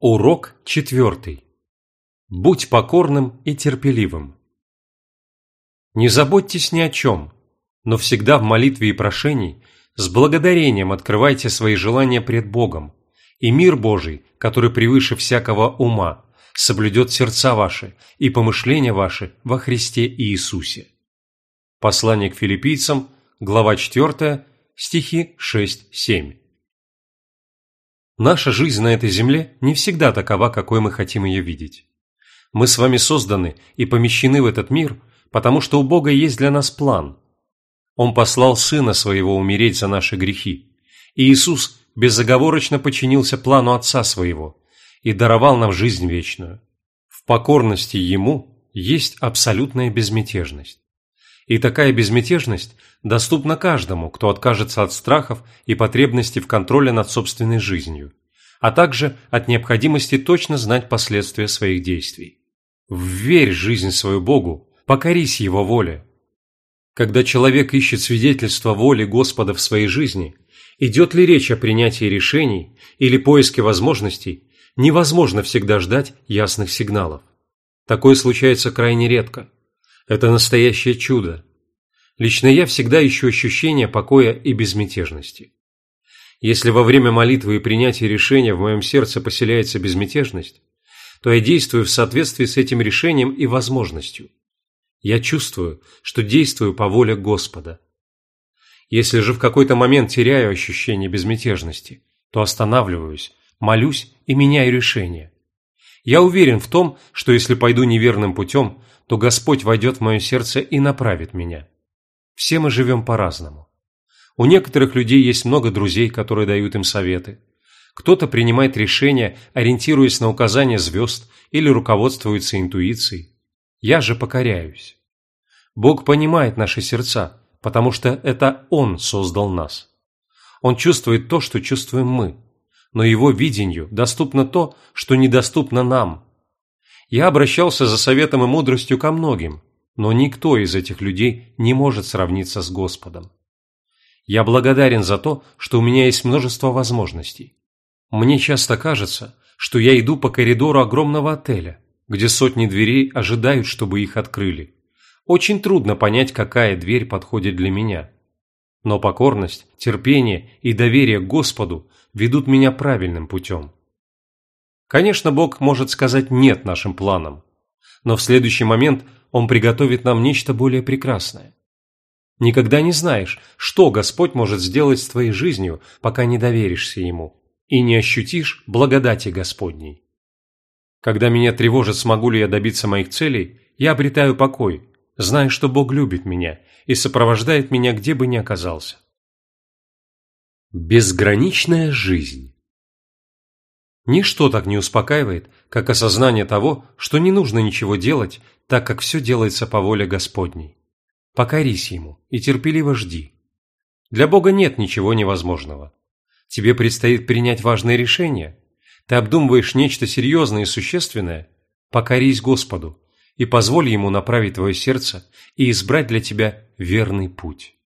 Урок четвертый. Будь покорным и терпеливым. Не заботьтесь ни о чем, но всегда в молитве и прошении с благодарением открывайте свои желания пред Богом, и мир Божий, который превыше всякого ума, соблюдет сердца ваши и помышления ваши во Христе Иисусе. Послание к филиппийцам, глава 4, стихи 6-7. Наша жизнь на этой земле не всегда такова, какой мы хотим ее видеть. Мы с вами созданы и помещены в этот мир, потому что у Бога есть для нас план. Он послал Сына Своего умереть за наши грехи, и Иисус безоговорочно подчинился плану Отца Своего и даровал нам жизнь вечную. В покорности Ему есть абсолютная безмятежность. И такая безмятежность доступна каждому, кто откажется от страхов и потребности в контроле над собственной жизнью, а также от необходимости точно знать последствия своих действий. Вверь жизнь свою Богу, покорись Его воле. Когда человек ищет свидетельство воли Господа в своей жизни, идет ли речь о принятии решений или поиске возможностей, невозможно всегда ждать ясных сигналов. Такое случается крайне редко – это настоящее чудо. Лично я всегда ищу ощущение покоя и безмятежности. Если во время молитвы и принятия решения в моем сердце поселяется безмятежность, то я действую в соответствии с этим решением и возможностью. Я чувствую, что действую по воле Господа. Если же в какой-то момент теряю ощущение безмятежности, то останавливаюсь, молюсь и меняю решение. Я уверен в том, что если пойду неверным путем, то Господь войдет в мое сердце и направит меня. Все мы живем по-разному. У некоторых людей есть много друзей, которые дают им советы. Кто-то принимает решения, ориентируясь на указания звезд или руководствуется интуицией. Я же покоряюсь. Бог понимает наши сердца, потому что это Он создал нас. Он чувствует то, что чувствуем мы, но Его видению доступно то, что недоступно нам – я обращался за советом и мудростью ко многим, но никто из этих людей не может сравниться с Господом. Я благодарен за то, что у меня есть множество возможностей. Мне часто кажется, что я иду по коридору огромного отеля, где сотни дверей ожидают, чтобы их открыли. Очень трудно понять, какая дверь подходит для меня. Но покорность, терпение и доверие к Господу ведут меня правильным путем. Конечно, Бог может сказать «нет» нашим планам, но в следующий момент Он приготовит нам нечто более прекрасное. Никогда не знаешь, что Господь может сделать с твоей жизнью, пока не доверишься Ему и не ощутишь благодати Господней. Когда меня тревожит, смогу ли я добиться моих целей, я обретаю покой, зная, что Бог любит меня и сопровождает меня, где бы ни оказался. Безграничная жизнь Ничто так не успокаивает, как осознание того, что не нужно ничего делать, так как все делается по воле Господней. Покорись Ему и терпеливо жди. Для Бога нет ничего невозможного. Тебе предстоит принять важное решение. Ты обдумываешь нечто серьезное и существенное. Покорись Господу и позволь Ему направить твое сердце и избрать для тебя верный путь.